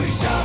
we shall.